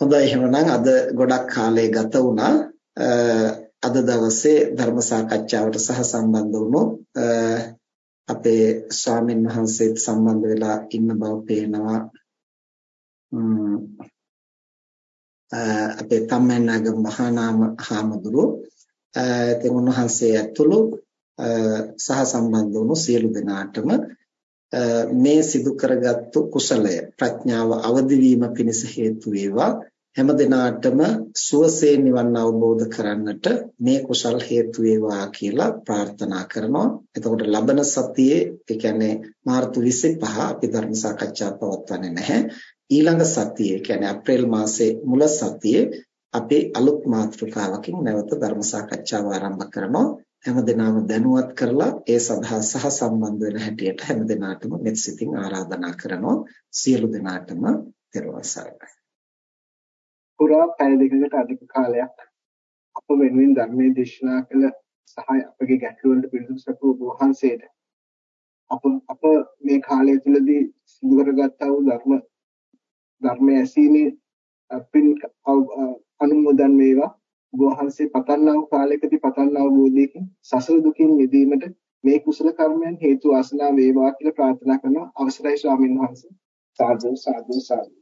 හොඳයි එහෙනම් අද ගොඩක් කාලය ගත වුණා. අද දවසේ ධර්ම සාකච්ඡාවට සහ සම්බන්ධ වුණු අපේ ස්වාමින් වහන්සේත් සම්බන්ධ වෙලා ඉන්න බව පේනවා. අපේ තම්මැන්නාගම මහානාම හාමුදුරුවෝ ඉතින් උන්වහන්සේ ඇතුළු සහ සම්බන්ධ වුණු සියලු දෙනාටම මේ සිදු කරගත්තු කුසලය ප්‍රඥාව අවදි වීම පිණිස හේතු වේවා හැම දිනාටම සුවසේ නිවන් අවබෝධ කරන්නට මේ කුසල් හේතු වේවා කියලා ප්‍රාර්ථනා කරනවා. එතකොට ලබන සතියේ ඒ කියන්නේ මාර්තු 25 අපි ධර්ම සාකච්ඡා පවත්වන්නේ නැහැ. ඊළඟ සතියේ කියන්නේ අප්‍රේල් මාසේ මුල සතියේ අපි අලුත් මාතෘකාවකින් නැවත ධර්ම සාකච්ඡාව ආරම්භ කරනවා. හැමදෙනාම දැනුවත් කරලා ඒ සඳහා සහ සම්බන්ධ වෙන හැටියට හැමදෙනාටම මෙත් සිතින් ආරාධනා කරනවා. සියලු දෙනාටම තෙරුවන් සරණයි. පුරා පැය දෙකකට අධික කාලයක් අප වෙනුවෙන් ධර්මයේ දේශනා කළ සහ අපගේ ගැටළු වලට පිළිතුරු සපුව වහන්සේට. අප අප මේ කාලය තුළදී සිදු කරගත්තා වූ ධර්ම ධර්මයේ ඇසීමේ පින් අනුමෝදන් වේවා. වහන්සේ පතන්නා වූ කාලයකදී පතන්නා වූ බෝධියකින් සසර දුකින් මිදීමට මේ කුසල කර්මයන් හේතු වාසනා වේවා කියලා ප්‍රාර්ථනා කරන අවසරයි ස්වාමීන් වහන්සේ. සාදු සාදු සාදු.